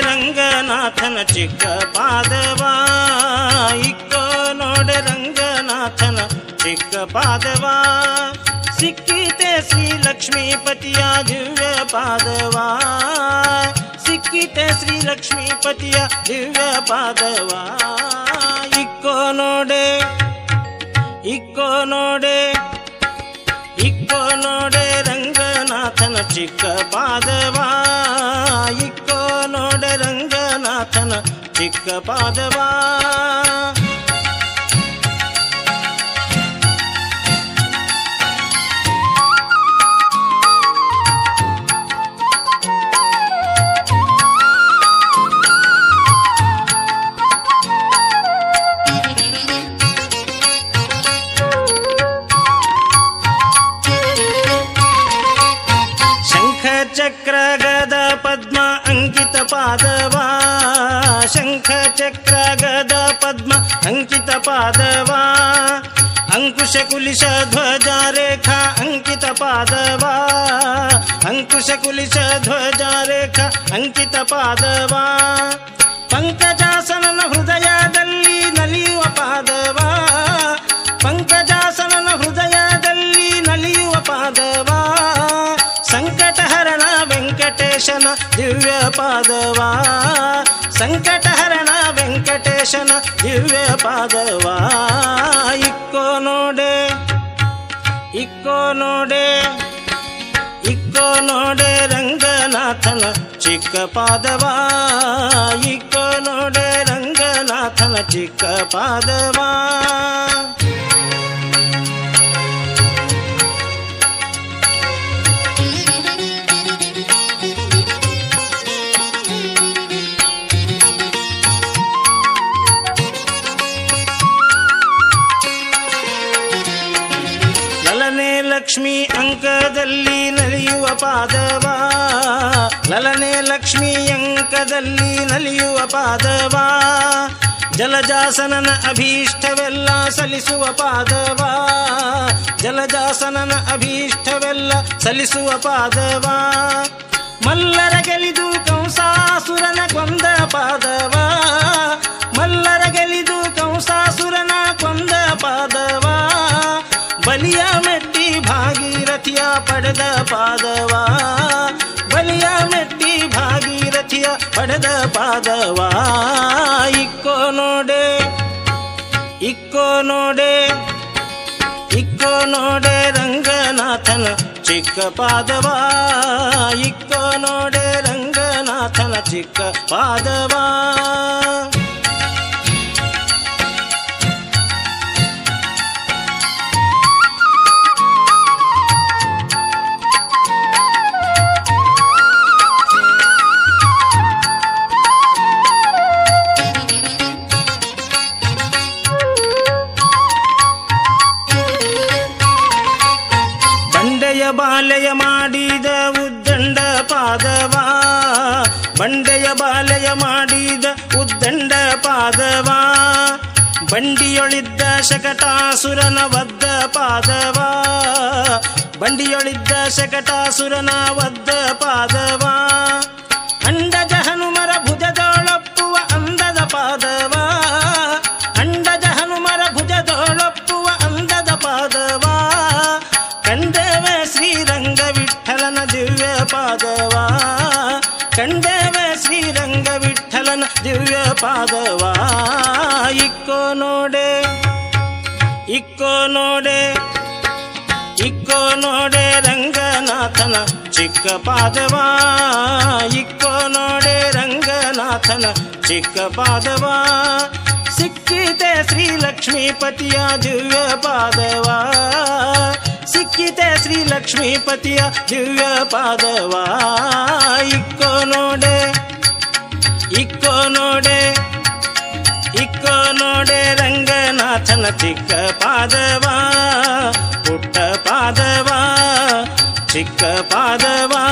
ರಂಗನಾಥನ ಚಿಕ್ಕ ಪಾದವಾ ಇಕ್ಕೋ ನೋಡೆ ರಂಗನಾಥನ ಚಿಕ್ಕ ಪಾದವಾ ಸಿಕ್ಕಿತೆ ಶ್ರೀ ಲಕ್ಷ್ಮೀಪತಿಯ ದಿವ್ಯ ಪಾದವಾ ಸಿಕ್ಕಿತೆ ಶ್ರೀ ಲಕ್ಷ್ಮೀಪತಿಯ ದಿವ್ಯ ಪಾದವಾ ಇಕ್ಕೋ ನೋಡೆ ಇಕ್ಕೋ ನೋಡೆ ಇಕ್ಕೋ ನೋಡೆ ರಂಗನಾಥನ ಚಿಕ್ಕ ಪಾದವಾ चिक्कपादवा गद पद्म अङ्कितपादव ಶಂಖ ಚಕ್ರ ಗದ ಪದ್ಮ ಅಂಕಿತ ಪಾದವಾ. ಅಂಕುಶ ಕುಲಿಶ ಧ್ವಜ ರೇಖಾ ಅಂಕಿತ ಪಾದವಾ. ಅಂಕುಶ ಕುಲಿಶ ಧ್ವಜ ರೇಖಾ ಅಂಕಿತ ಪಾದವಾ. ಪಂಕಜಾಸನನ ಹೃದಯದಲ್ಲಿ ನಲಿಯುವ ಪಾದವಾ. ಪಂಕಜಾಸನನ ಹೃದಯದಲ್ಲಿ ನಲಿಯುವ ಪಾದವಾ. ಸಂಕಟಹರಣ ವೆಂಕಟೇಶನ ದಿವ್ಯ ಪಾದವಾ. ಸಂಕಟಹರಣ ವೆಂಕಟೇಶನ ದಿವ್ಯ ಪಾದವಾ. ಇಕ್ಕೋ ನೋಡೆ ಇಕ್ಕೋ ನೋಡೆ ಇಕ್ಕೋ ನೋಡೆ ರಂಗನಾಥನ ಚಿಕ್ಕ ಪಾದವಾ. ಇಕ್ಕೋ ನೋಡೆ ರಂಗನಾಥನ ಚಿಕ್ಕ ಪಾದವಾ. ಲಕ್ಷ್ಮಿ ಅಂಕದಲ್ಲಿ ನಲಿಯುವ ಪಾದವಾ? ಲಲನೆ ಲಕ್ಷ್ಮಿ ಅಂಕದಲ್ಲಿ ನಲಿಯುವ ಪಾದವ? ಜಲಜಾಸನನ ಅಭೀಷ್ಟವೆಲ್ಲ ಸಲ್ಲಿಸುವ ಪಾದವಾ? ಜಲಜಾಸನನ ಅಭೀಷ್ಟವೆಲ್ಲ ಸಲ್ಲಿಸುವ ಪಾದವ? ಮಲ್ಲರ ಗೆಲಿದು ಕಂಸಾಸುರನ ಕೊಂದ ಪಾದವಾ? ಪಾದವಾ? ಬಲಿಯ ಮೆಟ್ಟಿ ಭಾಗೀರಥಿಯ ಪಡೆದ ಪಾದವಾ? ಇಕ್ಕೋ ನೋಡೆ ಇಕ್ಕೋ ನೋಡೆ ಇಕ್ಕೋ ನೋಡೆ ರಂಗನಾಥನ ಚಿಕ್ಕ ಪಾದವಾ? ಇಕ್ಕೋ ನೋಡೆ ರಂಗನಾಥನ ಚಿಕ್ಕ ಪಾದವಾ? ಬಾಲೆಯ ಮಾಡಿದ ಉದ್ದಂಡ ಪಾದವಾ? ಬಂಡೆಯ ಬಾಲಯ ಮಾಡಿದ ಉದ್ದಂಡ ಪಾದವಾ? ಬಂಡಿಯೊಳಿದ್ದ ಶಕಟಾಸುರನ ವದ್ದ ಪಾದವಾ? ಬಂಡಿಯೊಳಿದ್ದ ಶಕಟಾಸುರನ ವದ್ದ ಪಾದವಾ? ಅಂಡಜ ಪಾದವಾ ಕಂಡೇವೆ ಶ್ರೀರಂಗ ವಿಠಲನ ದಿವ್ಯ ಪಾದವಾ ಇಕ್ಕೋ ನೋಡೆ ಇಕ್ಕೋ ನೋಡೆ ಇಕ್ಕೋ ನೋಡೆ ರಂಗನಾಥನ ಚಿಕ್ಕ ಪಾದವಾ ಇಕ್ಕೋ ನೋಡೆ ರಂಗನಾಥನ ಚಿಕ್ಕ ಪಾದವಾ ಸಿಕ್ಕಿತೆ ಶ್ರೀ ಲಕ್ಷ್ಮೀಪತಿಯ ದಿವ್ಯ ಪಾದವಾ ಸಿಕ್ಕಿತೆ ಶ್ರೀ ಲಕ್ಷ್ಮೀಪತಿಯ ದಿವ್ಯ ಪಾದವಾ ಇಕ್ಕೋ ನೋಡೆ ಇಕ್ಕೋ ನೋಡೆ ಇಕ್ಕೋ ನೋಡೆ ರಂಗನಾಥನ ಚಿಕ್ಕ ಪಾದವಾ ಪುಟ್ಟ ಪಾದವಾ ಚಿಕ್ಕ ಪಾದವಾ